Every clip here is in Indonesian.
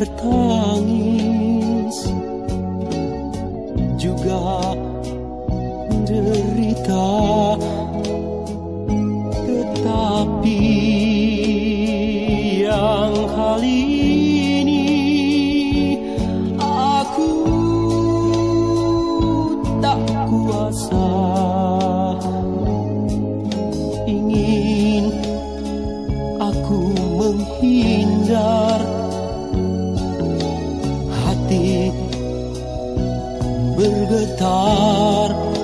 tertangis juga derita tetapi getar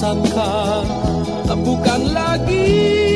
sangka bukan lagi